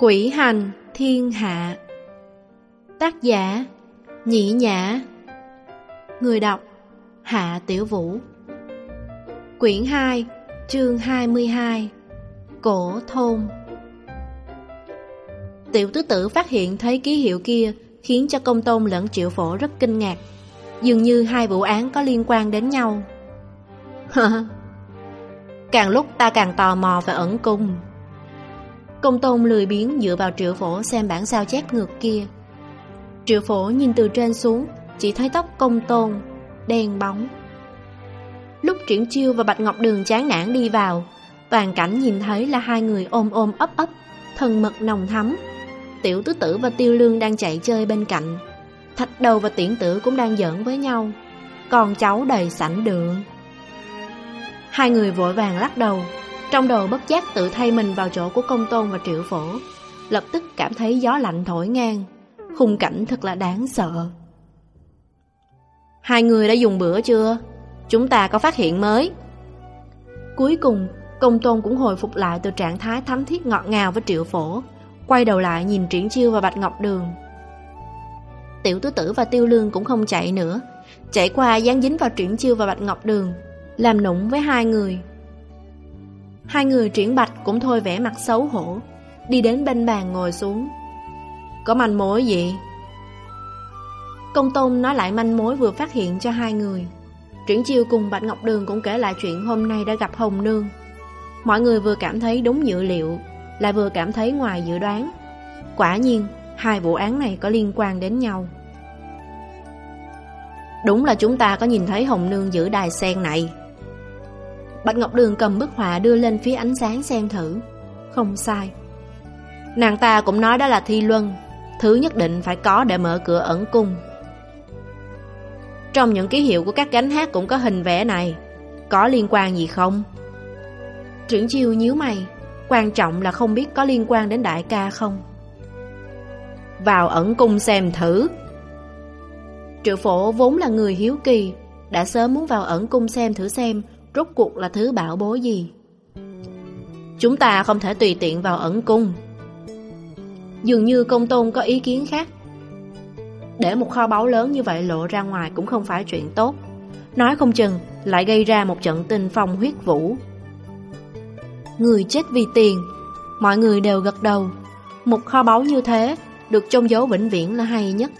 Quỷ hành thiên hạ Tác giả, nhĩ Nhã Người đọc, Hạ Tiểu Vũ Quyển 2 Chương 22 Cổ thôn Tiểu tứ tử phát hiện thấy ký hiệu kia khiến cho công tôn lẫn triệu phổ rất kinh ngạc. Dường như hai vụ án có liên quan đến nhau. càng lúc ta càng tò mò và ẩn cung. Công tôn lười biến dựa vào triệu phổ xem bản sao chép ngược kia. Triệu phổ nhìn từ trên xuống, chỉ thấy tóc công tôn, đen bóng. Lúc triển chiêu và Bạch Ngọc Đường chán nản đi vào, toàn cảnh nhìn thấy là hai người ôm ôm ấp ấp, thân mật nồng thắm. Tiểu tứ tử và tiêu lương đang chạy chơi bên cạnh. Thạch đầu và tiễn tử cũng đang giỡn với nhau. Còn cháu đầy sảnh đường. Hai người vội vàng lắc đầu, trong đầu bất giác tự thay mình vào chỗ của công tôn và triệu phổ, Lập tức cảm thấy gió lạnh thổi ngang. Khung cảnh thật là đáng sợ. Hai người đã dùng bữa chưa? Chúng ta có phát hiện mới. Cuối cùng, Công tôn cũng hồi phục lại từ trạng thái thắm thiết ngọt ngào với triệu phổ, Quay đầu lại nhìn Triển Chiêu và Bạch Ngọc Đường. Tiểu tứ tử và tiêu lương cũng không chạy nữa, Chạy qua dán dính vào Triển Chiêu và Bạch Ngọc Đường, Làm nũng với hai người. Hai người triển bạch cũng thôi vẻ mặt xấu hổ, Đi đến bên bàn ngồi xuống. Có manh mối gì? Công tôn nói lại manh mối vừa phát hiện cho hai người. Triển chiêu cùng Bạch Ngọc Đường cũng kể lại chuyện hôm nay đã gặp Hồng Nương. Mọi người vừa cảm thấy đúng dự liệu, Lại vừa cảm thấy ngoài dự đoán. Quả nhiên, Hai vụ án này có liên quan đến nhau. Đúng là chúng ta có nhìn thấy Hồng Nương giữ đài sen này. Bạch Ngọc Đường cầm bức họa đưa lên phía ánh sáng xem thử. Không sai. Nàng ta cũng nói đó là thi luân. Thứ nhất định phải có để mở cửa ẩn cung. Trong những ký hiệu của các gánh hát cũng có hình vẽ này. Có liên quan gì không? Trưởng chiêu nhíu mày. Quan trọng là không biết có liên quan đến đại ca không. Vào ẩn cung xem thử. Triệu phổ vốn là người hiếu kỳ, Đã sớm muốn vào ẩn cung xem thử xem Rốt cuộc là thứ bảo bối gì? Chúng ta không thể tùy tiện vào ẩn cung. Dường như công tôn có ý kiến khác. Để một kho báu lớn như vậy lộ ra ngoài cũng không phải chuyện tốt. Nói không chừng lại gây ra một trận tình phong huyết vũ. Người chết vì tiền, Mọi người đều gật đầu. Một kho báu như thế Được trông giấu vĩnh viễn là hay nhất.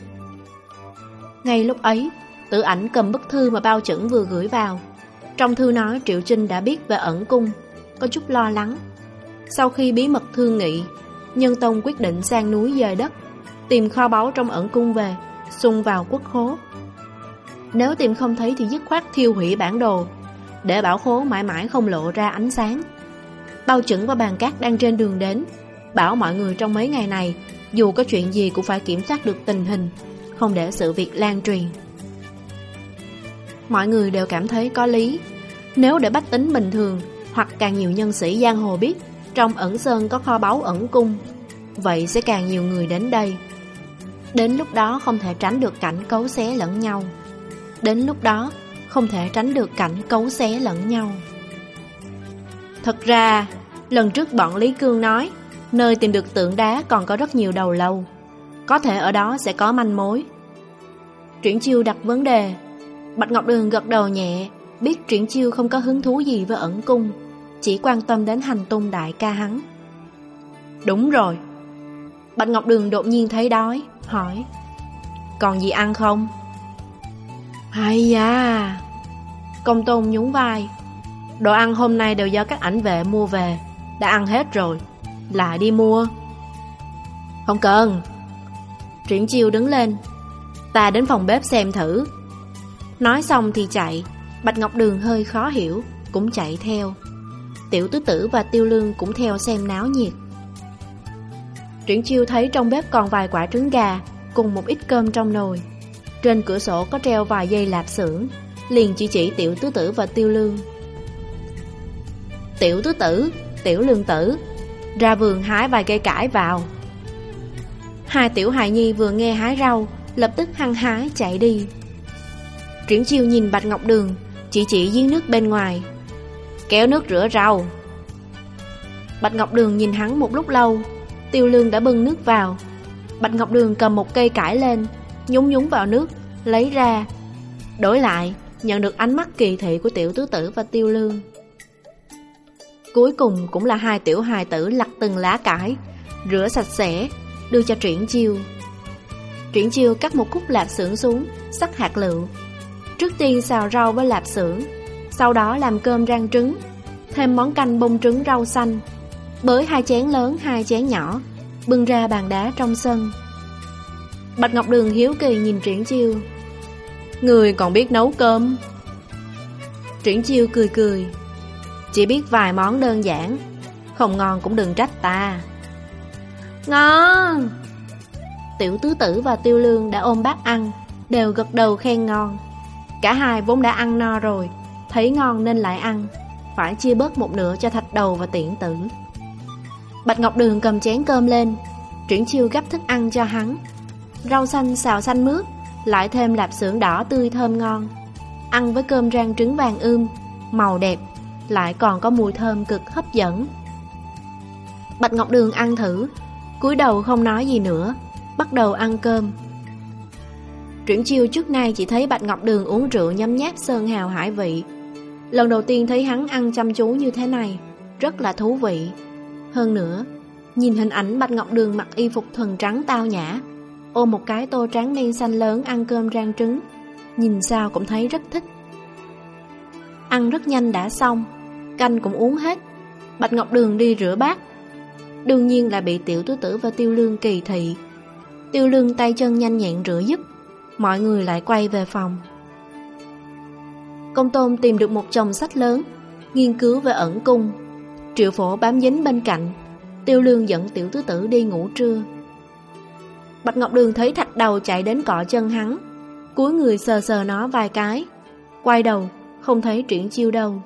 Ngay lúc ấy Tự ảnh cầm bức thư mà bao chuẩn vừa gửi vào trong thư nói Triệu Trinh đã biết về ẩn cung, có chút lo lắng. Sau khi bí mật thương nghị, Nhân Tông quyết định sang núi dời đất, tìm kho báu trong ẩn cung về, xung vào quốc khố. Nếu tìm không thấy thì dứt khoát thiêu hủy bản đồ, để bảo khố mãi mãi không lộ ra ánh sáng. Bao chuẩn và bàn cát đang trên đường đến, bảo mọi người trong mấy ngày này, dù có chuyện gì cũng phải kiểm soát được tình hình, không để sự việc lan truyền. Mọi người đều cảm thấy có lý. Nếu để bách tính bình thường Hoặc càng nhiều nhân sĩ giang hồ biết Trong ẩn sơn có kho báu ẩn cung Vậy sẽ càng nhiều người đến đây. Đến lúc đó không thể tránh được cảnh cấu xé lẫn nhau. Đến lúc đó không thể tránh được cảnh cấu xé lẫn nhau. Thật ra, lần trước bọn Lý Cương nói Nơi tìm được tượng đá còn có rất nhiều đầu lâu Có thể ở đó sẽ có manh mối. Chuyển chiêu đặt vấn đề Bạch Ngọc Đường gật đầu nhẹ, biết triển chiêu không có hứng thú gì với ẩn cung, chỉ quan tâm đến hành tung đại ca hắn. Đúng rồi. Bạch Ngọc Đường đột nhiên thấy đói, hỏi. Còn gì ăn không? Hay da! Công tôn nhún vai. Đồ ăn hôm nay đều do các ảnh vệ mua về, đã ăn hết rồi. Lại đi mua. Không cần. Triển chiêu đứng lên. Ta đến phòng bếp xem thử Nói xong thì chạy. Bạch Ngọc Đường hơi khó hiểu Cũng chạy theo. Tiểu tứ tử và tiêu lương cũng theo xem náo nhiệt. Triển chiêu thấy trong bếp còn vài quả trứng gà Cùng một ít cơm trong nồi. Trên cửa sổ có treo vài dây lạp xưởng Liền chỉ chỉ tiểu tứ tử và tiêu lương. Tiểu tứ tử, tiểu lương tử Ra vườn hái vài cây cải vào. Hai tiểu hài nhi vừa nghe hái rau Lập tức hăng hái chạy đi. Triển chiêu nhìn Bạch Ngọc Đường, Chỉ chỉ giếng nước bên ngoài. Kéo nước rửa rau. Bạch Ngọc Đường nhìn hắn một lúc lâu, Tiêu lương đã bưng nước vào. Bạch Ngọc Đường cầm một cây cải lên, Nhúng nhúng vào nước, Lấy ra, Đổi lại, Nhận được ánh mắt kỳ thị của tiểu tứ tử và tiêu lương. Cuối cùng cũng là hai tiểu hài tử lặt từng lá cải, Rửa sạch sẽ, Đưa cho Triển Chiêu. Triển Chiêu cắt một khúc lạc xưởng xuống, Sắc hạt lựu. Trước tiên xào rau với lạp xưởng Sau đó làm cơm rang trứng Thêm món canh bông trứng rau xanh. Bới hai chén lớn hai chén nhỏ Bưng ra bàn đá trong sân. Bạch Ngọc Đường hiếu kỳ nhìn Triển Chiêu. Người còn biết nấu cơm? Triển Chiêu cười cười. Chỉ biết vài món đơn giản Không ngon cũng đừng trách ta. Ngon! Tiểu tứ tử và tiêu lương đã ôm bát ăn Đều gật đầu khen ngon Cả hai vốn đã ăn no rồi, Thấy ngon nên lại ăn, Phải chia bớt một nửa cho thạch đầu và tiện tử. Bạch Ngọc Đường cầm chén cơm lên, Triển chiêu gấp thức ăn cho hắn. Rau xanh xào xanh mướt, Lại thêm lạp xưởng đỏ tươi thơm ngon. Ăn với cơm rang trứng vàng ươm, Màu đẹp, Lại còn có mùi thơm cực hấp dẫn. Bạch Ngọc Đường ăn thử, cúi đầu không nói gì nữa, Bắt đầu ăn cơm. Triển chiêu trước nay chỉ thấy Bạch Ngọc Đường uống rượu nhấm nháp sơn hào hải vị Lần đầu tiên thấy hắn ăn chăm chú như thế này Rất là thú vị hơn nữa, nhìn hình ảnh Bạch Ngọc Đường mặc y phục thuần trắng tao nhã, ôm một cái tô tráng đen xanh lớn ăn cơm rang trứng, nhìn sao cũng thấy rất thích. Ăn rất nhanh đã xong, canh cũng uống hết, Bạch Ngọc Đường đi rửa bát. Đương nhiên là bị tiểu tứ tử và tiêu lương kỳ thị. Tiêu lương tay chân nhanh nhẹn rửa giúp, mọi người lại quay về phòng. Công tôn tìm được một chồng sách lớn, nghiên cứu về ẩn cung, Triệu phổ bám dính bên cạnh Tiêu lương dẫn tiểu tứ tử đi ngủ trưa. Bạch Ngọc Đường thấy thạch đầu chạy đến cọ chân hắn cúi người sờ sờ nó vài cái Quay đầu Không thấy triển chiêu đâu.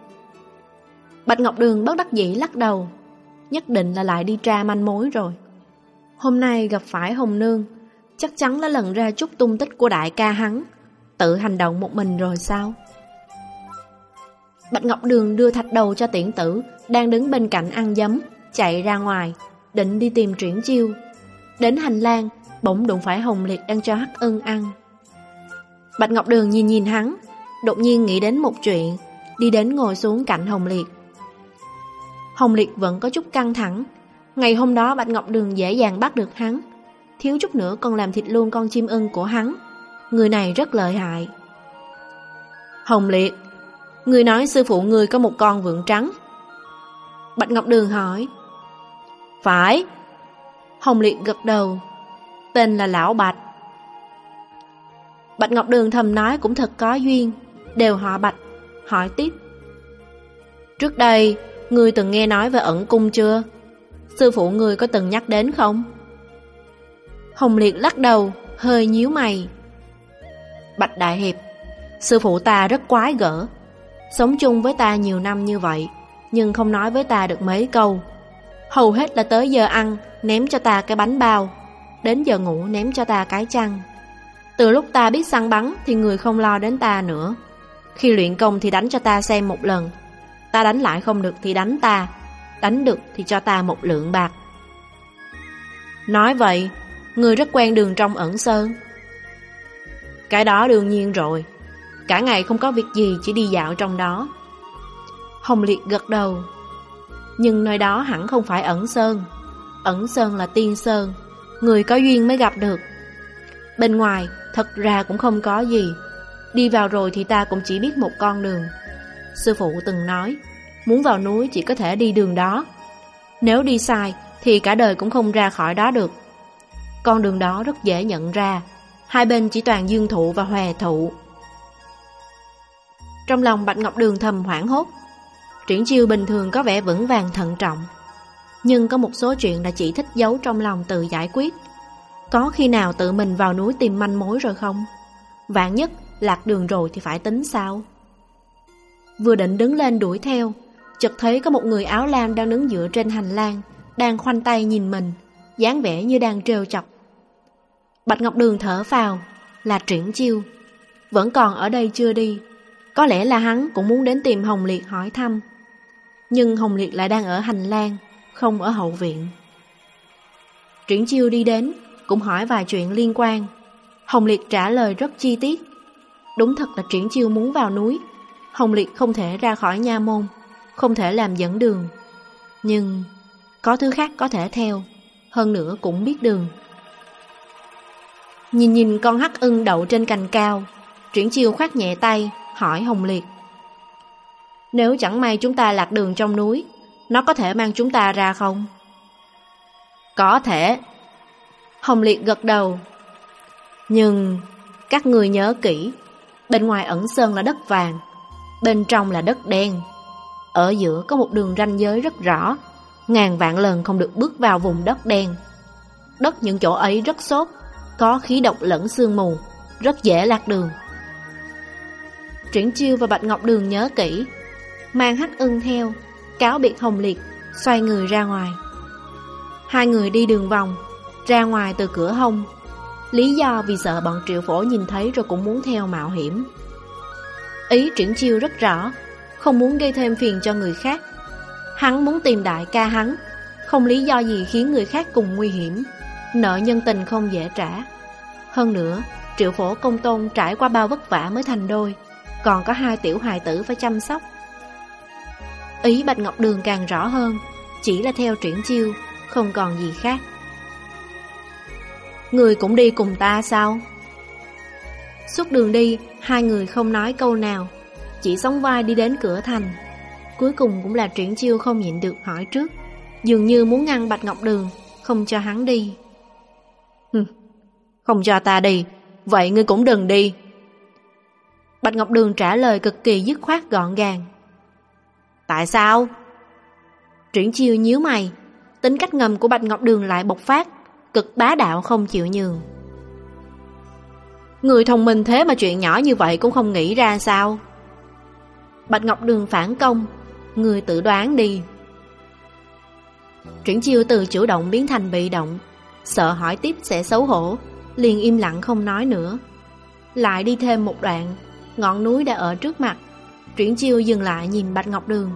Bạch Ngọc Đường bất đắc dĩ lắc đầu Nhất định là lại đi tra manh mối rồi. Hôm nay gặp phải Hồng Nương Chắc chắn là lần ra chút tung tích của đại ca hắn. Tự hành động một mình rồi sao? Bạch Ngọc Đường đưa thạch đầu cho tiễn tử, Đang đứng bên cạnh ăn giấm, Chạy ra ngoài, Định đi tìm triển chiêu. Đến hành lang, Bỗng đụng phải Hồng Liệt đang cho Hắc ưng ăn. Bạch Ngọc Đường nhìn nhìn hắn, Đột nhiên nghĩ đến một chuyện, Đi đến ngồi xuống cạnh Hồng Liệt. Hồng Liệt vẫn có chút căng thẳng. Ngày hôm đó Bạch Ngọc Đường dễ dàng bắt được hắn. Thiếu chút nữa còn làm thịt luôn con chim ưng của hắn. Người này rất lợi hại. Hồng Liệt, Người nói sư phụ người có một con vượn trắng. Bạch Ngọc Đường hỏi. Phải. Hồng Liệt gật đầu. Tên là Lão Bạch. Bạch Ngọc Đường thầm nói cũng thật có duyên. Đều họ Bạch. Hỏi tiếp. Trước đây Ngươi từng nghe nói về ẩn cung chưa? Sư phụ ngươi có từng nhắc đến không? Hồng Liệt lắc đầu, Hơi nhíu mày. Bạch Đại Hiệp, Sư phụ ta rất quái gở. Sống chung với ta nhiều năm như vậy, Nhưng không nói với ta được mấy câu. Hầu hết là tới giờ ăn, Ném cho ta cái bánh bao. Đến giờ ngủ, ném cho ta cái chăn. Từ lúc ta biết săn bắn Thì người không lo đến ta nữa. Khi luyện công thì đánh cho ta xem một lần. Ta đánh lại không được thì đánh ta. Đánh được thì cho ta một lượng bạc. Nói vậy Người rất quen đường trong ẩn sơn. Cái đó đương nhiên rồi. Cả ngày không có việc gì, chỉ đi dạo trong đó. Hồng Liệt gật đầu. Nhưng nơi đó hẳn không phải ẩn sơn. Ẩn sơn là tiên sơn. Người có duyên mới gặp được. Bên ngoài, thật ra cũng không có gì. Đi vào rồi thì ta cũng chỉ biết một con đường. Sư phụ từng nói, Muốn vào núi chỉ có thể đi đường đó. Nếu đi sai, Thì cả đời cũng không ra khỏi đó được. Con đường đó rất dễ nhận ra Hai bên chỉ toàn dương thụ và hòe thụ trong lòng Bạch Ngọc Đường thầm hoảng hốt, Triển chiêu bình thường có vẻ vững vàng thận trọng, Nhưng có một số chuyện đã chỉ thích giấu trong lòng tự giải quyết Có khi nào tự mình vào núi tìm manh mối rồi không? Vạn nhất lạc đường rồi thì phải tính sao? Vừa định đứng lên đuổi theo, Chợt thấy có một người áo lam đang đứng dựa trên hành lang, Đang khoanh tay nhìn mình, dáng vẻ như đang trêu chọc Bạch Ngọc Đường thở vào Là triển chiêu Vẫn còn ở đây chưa đi có lẽ là hắn cũng muốn đến tìm Hồng Liệt hỏi thăm Nhưng Hồng Liệt lại đang ở hành lang Không ở hậu viện Triển chiêu đi đến, cũng hỏi vài chuyện liên quan. Hồng Liệt trả lời rất chi tiết. Đúng thật là triển chiêu muốn vào núi. Hồng Liệt không thể ra khỏi nha môn, không thể làm dẫn đường. Nhưng có thứ khác có thể theo, hơn nữa cũng biết đường. Nhìn nhìn con hắc ưng đậu trên cành cao, triển chiêu khoát nhẹ tay, hỏi Hồng Liệt. Nếu chẳng may chúng ta lạc đường trong núi, nó có thể mang chúng ta ra không? Có thể. Hồng Liệt gật đầu. Nhưng các người nhớ kỹ, bên ngoài ẩn sơn là đất vàng, bên trong là đất đen. Ở giữa có một đường ranh giới rất rõ, ngàn vạn lần không được bước vào vùng đất đen. Đất những chỗ ấy rất xốp, có khí độc lẫn sương mù, rất dễ lạc đường. Triển Chiêu và Bạch Ngọc Đường nhớ kỹ, mang hắc ưng theo, cáo biệt Hồng Liệt, xoay người ra ngoài. Hai người đi đường vòng, ra ngoài từ cửa hông. Lý do vì sợ bọn triệu phổ nhìn thấy rồi cũng muốn theo mạo hiểm. Ý triển chiêu rất rõ, không muốn gây thêm phiền cho người khác. Hắn muốn tìm đại ca hắn, không lý do gì khiến người khác cùng nguy hiểm. Nợ nhân tình không dễ trả. Hơn nữa, triệu phổ công tôn trải qua bao vất vả mới thành đôi, còn có hai tiểu hài tử phải chăm sóc. Ý Bạch Ngọc Đường càng rõ hơn, chỉ là theo triển chiêu, không còn gì khác. Người cũng đi cùng ta sao? Suốt đường đi, hai người không nói câu nào, chỉ sóng vai đi đến cửa thành. Cuối cùng cũng là triển chiêu không nhịn được hỏi trước, dường như muốn ngăn Bạch Ngọc Đường, không cho hắn đi. Không cho ta đi, vậy ngươi cũng đừng đi. Bạch Ngọc Đường trả lời cực kỳ dứt khoát gọn gàng. Tại sao? Triển chiêu nhíu mày, tính cách ngầm của Bạch Ngọc Đường lại bộc phát, cực bá đạo không chịu nhường. Người thông minh thế mà chuyện nhỏ như vậy cũng không nghĩ ra sao? Bạch Ngọc Đường phản công, người tự đoán đi. Triển chiêu từ chủ động biến thành bị động, sợ hỏi tiếp sẽ xấu hổ, liền im lặng không nói nữa. Lại đi thêm một đoạn, ngọn núi đã ở trước mặt, Triển chiêu dừng lại nhìn Bạch Ngọc Đường.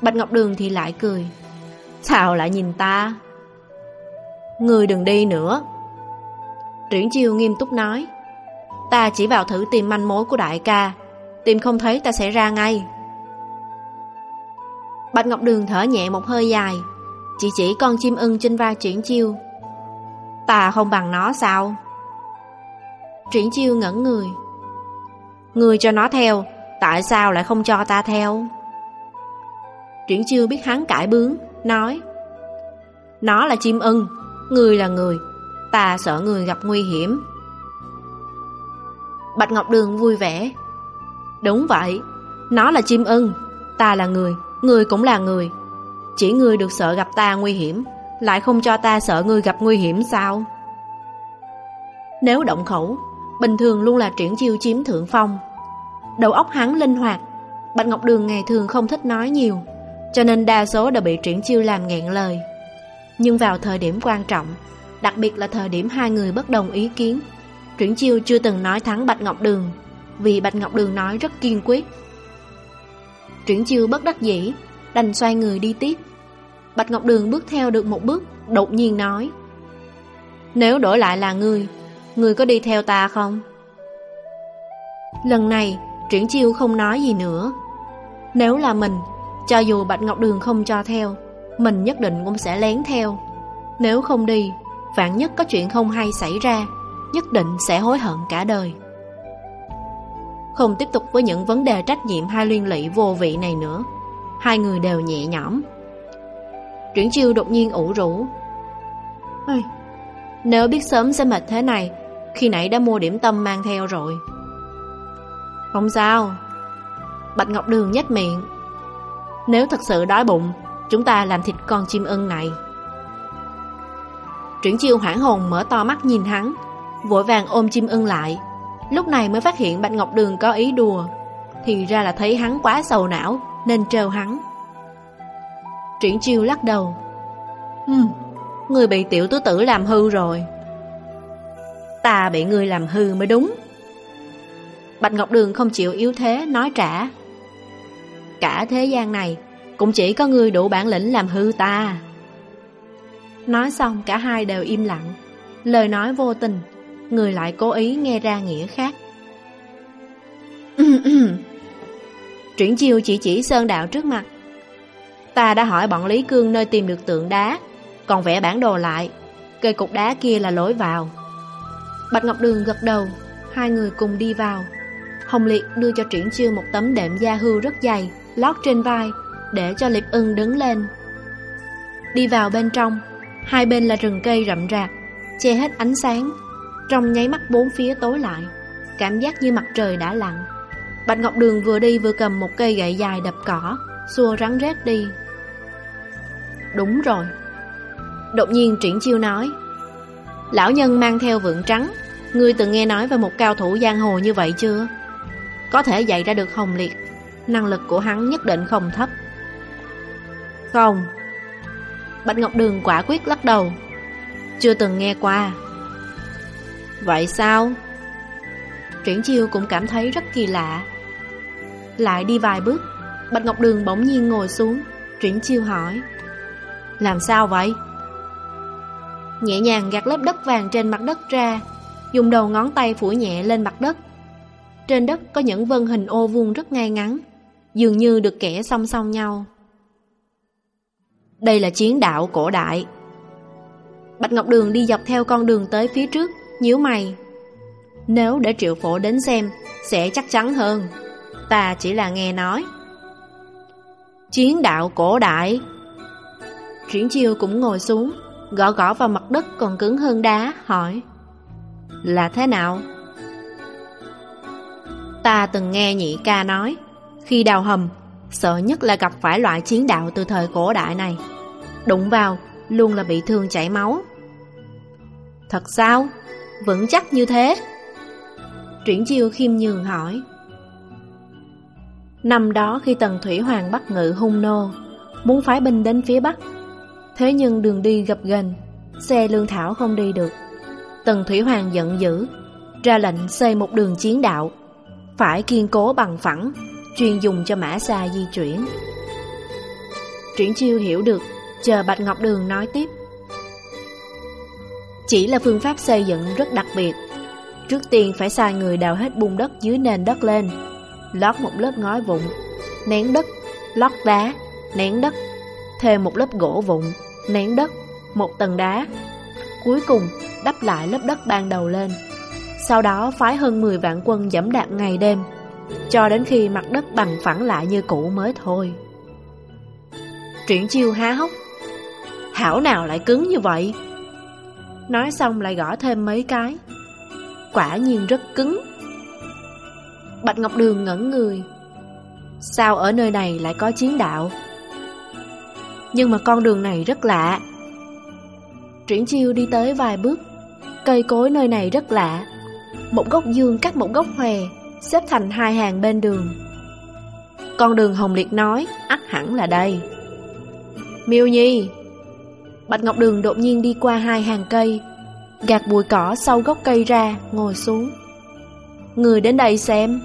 Bạch Ngọc Đường thì lại cười. Sao lại nhìn ta? Người đừng đi nữa. Triển chiêu nghiêm túc nói. Ta chỉ vào thử tìm manh mối của đại ca, tìm không thấy ta sẽ ra ngay. Bạch Ngọc Đường thở nhẹ một hơi dài, chỉ chỉ con chim ưng trên vai Triển chiêu. Ta không bằng nó sao? Triển chiêu ngẩn người. Người cho nó theo, tại sao lại không cho ta theo? Triển chiêu biết hắn cãi bướng, nói Nó là chim ưng, người là người, ta sợ người gặp nguy hiểm. Bạch Ngọc Đường vui vẻ Đúng vậy, nó là chim ưng, ta là người, người cũng là người. Chỉ người được sợ gặp ta nguy hiểm, lại không cho ta sợ người gặp nguy hiểm sao? Nếu động khẩu, bình thường luôn là triển chiêu chiếm thượng phong. Đầu óc hắn linh hoạt, Bạch Ngọc Đường ngày thường không thích nói nhiều, cho nên đa số đã bị triển chiêu làm nghẹn lời. Nhưng vào thời điểm quan trọng, đặc biệt là thời điểm hai người bất đồng ý kiến, triển chiêu chưa từng nói thắng Bạch Ngọc Đường, vì Bạch Ngọc Đường nói rất kiên quyết. Triển chiêu bất đắc dĩ, đành xoay người đi tiếp. Bạch Ngọc Đường bước theo được một bước, đột nhiên nói Nếu đổi lại là ngươi, ngươi có đi theo ta không? Lần này, triển chiêu không nói gì nữa. Nếu là mình, cho dù Bạch Ngọc Đường không cho theo Mình nhất định cũng sẽ lén theo Nếu không đi Vạn nhất có chuyện không hay xảy ra Nhất định sẽ hối hận cả đời Không tiếp tục với những vấn đề trách nhiệm hai liên lụy vô vị này nữa Hai người đều nhẹ nhõm. Chuyển chiêu đột nhiên ủ rũ. Ây, Nếu biết sớm sẽ mệt thế này Khi nãy đã mua điểm tâm mang theo rồi. Không sao. Bạch Ngọc Đường nhếch miệng. Nếu thật sự đói bụng Chúng ta làm thịt con chim ưng này. Triển chiêu hoảng hồn mở to mắt nhìn hắn Vội vàng ôm chim ưng lại. Lúc này mới phát hiện Bạch Ngọc Đường có ý đùa Thì ra là thấy hắn quá sầu não Nên trêu hắn. Triển chiêu lắc đầu. Ừm, người bị tiểu tứ tử làm hư rồi. Ta bị người làm hư mới đúng. Bạch Ngọc Đường không chịu yếu thế nói trả. Cả thế gian này Cũng chỉ có người đủ bản lĩnh làm hư ta. Nói xong cả hai đều im lặng. Lời nói vô tình Người lại cố ý nghe ra nghĩa khác Triển chiêu chỉ chỉ sơn đạo trước mặt. Ta đã hỏi bọn Lý Cương nơi tìm được tượng đá, Còn vẽ bản đồ lại. Cây cục đá kia là lối vào. Bạch Ngọc Đường gật đầu, Hai người cùng đi vào. Hồng Liệt đưa cho Triển Chiêu một tấm đệm da hưu rất dày, Lót trên vai, Để cho Liệp ưng đứng lên. Đi vào bên trong, Hai bên là rừng cây rậm rạp, Che hết ánh sáng. Trong nháy mắt bốn phía tối lại, Cảm giác như mặt trời đã lặn. Bạch Ngọc Đường vừa đi vừa cầm một cây gậy dài đập cỏ, Xua rắn rết đi. Đúng rồi. Đột nhiên triển chiêu nói, Lão nhân mang theo vượng trắng, Ngươi từng nghe nói về một cao thủ giang hồ như vậy chưa? Có thể dạy ra được hồng liệt, Năng lực của hắn nhất định không thấp. Không. Bạch Ngọc Đường quả quyết lắc đầu, Chưa từng nghe qua. Vậy sao? Triển chiêu cũng cảm thấy rất kỳ lạ. Lại đi vài bước. Bạch Ngọc Đường bỗng nhiên ngồi xuống Triển chiêu hỏi. Làm sao vậy? Nhẹ nhàng gạt lớp đất vàng trên mặt đất ra, Dùng đầu ngón tay phủ nhẹ lên mặt đất. Trên đất có những vân hình ô vuông rất ngay ngắn, Dường như được kẻ song song nhau. Đây là chiến đạo cổ đại. Bạch Ngọc Đường đi dọc theo con đường tới phía trước, nhíu mày. Nếu để triệu phổ đến xem, Sẽ chắc chắn hơn. Ta chỉ là nghe nói. Chiến đạo cổ đại. Triển chiêu cũng ngồi xuống, Gõ gõ vào mặt đất còn cứng hơn đá, Hỏi, Là thế nào? Ta từng nghe nhị ca nói, Khi đào hầm, Sợ nhất là gặp phải loại chiến đạo từ thời cổ đại này. Đụng vào, Luôn là bị thương chảy máu. Thật sao? Vững chắc như thế? Triển chiêu khiêm nhường hỏi Năm đó khi Tần Thủy Hoàng bắt ngự hung nô, Muốn phái binh đến phía Bắc. Thế nhưng đường đi gập ghềnh, Xe lương thảo không đi được. Tần Thủy Hoàng giận dữ, Ra lệnh xây một đường chiến đạo, Phải kiên cố bằng phẳng, Chuyên dùng cho mã xa di chuyển. Triển chiêu hiểu được, Chờ Bạch Ngọc Đường nói tiếp. Chỉ là phương pháp xây dựng rất đặc biệt, Trước tiên phải sai người đào hết bùn đất dưới nền đất lên Lót một lớp ngói vụn, Nén đất, Lót đá, Nén đất, Thêm một lớp gỗ vụn, Nén đất, Một tầng đá. Cuối cùng, đắp lại lớp đất ban đầu lên. Sau đó phái hơn 10 vạn quân dẫm đạp ngày đêm, Cho đến khi mặt đất bằng phẳng lại như cũ mới thôi. Truyện chiêu há hốc. Hảo nào lại cứng như vậy? Nói xong lại gõ thêm mấy cái. Quả nhiên rất cứng. Bạch Ngọc Đường ngẩn người. Sao ở nơi này lại có chiến đạo? Nhưng mà con đường này rất lạ. Triển chiêu đi tới vài bước, Cây cối nơi này rất lạ. Một gốc dương cắt một gốc hòe Xếp thành hai hàng bên đường. Con đường Hồng Liệt nói, ắt hẳn là đây. Miêu Nhi. Bạch Ngọc Đường đột nhiên đi qua hai hàng cây, Gạt bụi cỏ sau gốc cây ra, Ngồi xuống. Người đến đây xem.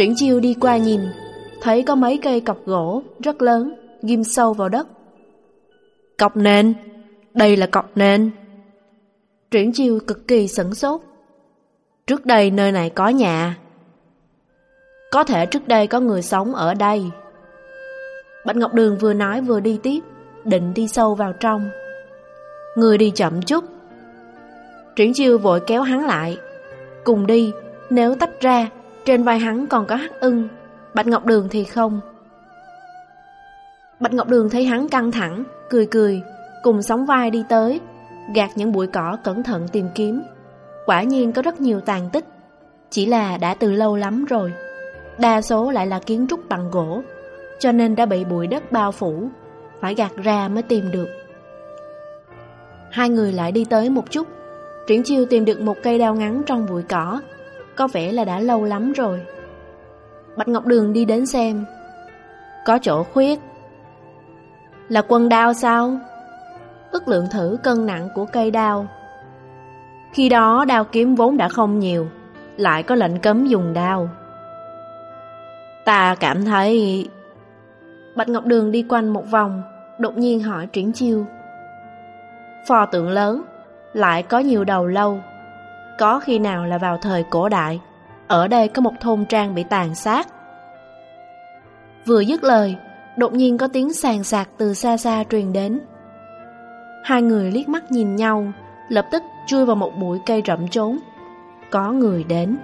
Triển chiêu đi qua nhìn Thấy có mấy cây cọc gỗ Rất lớn Ghim sâu vào đất. Cọc nền Đây là cọc nền. Triển chiêu cực kỳ sửng sốt. Trước đây nơi này có nhà. Có thể trước đây có người sống ở đây. Bạch Ngọc Đường vừa nói vừa đi tiếp Định đi sâu vào trong. Người đi chậm chút. Triển chiêu vội kéo hắn lại. Cùng đi Nếu tách ra trên vai hắn còn có hắc ưng, Bạch Ngọc Đường thì không. Bạch Ngọc Đường thấy hắn căng thẳng, Cười cười, Cùng sóng vai đi tới, Gạt những bụi cỏ cẩn thận tìm kiếm. Quả nhiên có rất nhiều tàn tích, Chỉ là đã từ lâu lắm rồi. Đa số lại là kiến trúc bằng gỗ, Cho nên đã bị bụi đất bao phủ, Phải gạt ra mới tìm được. Hai người lại đi tới một chút, Triển chiêu tìm được một cây đao ngắn trong bụi cỏ có vẻ là đã lâu lắm rồi. Bạch Ngọc Đường đi đến xem. Có chỗ khuyết. Là quân đao sao? Ước lượng thử cân nặng của cây đao. Khi đó đao kiếm vốn đã không nhiều Lại có lệnh cấm dùng đao. Ta cảm thấy Bạch Ngọc Đường đi quanh một vòng Đột nhiên hỏi Triển Chiêu. Phò tượng lớn, lại có nhiều đầu lâu. Có khi nào là vào thời cổ đại, ở đây có một thôn trang bị tàn sát. Vừa dứt lời, đột nhiên có tiếng sàn sạc từ xa xa truyền đến. Hai người liếc mắt nhìn nhau, lập tức chui vào một bụi cây rậm trốn. Có người đến.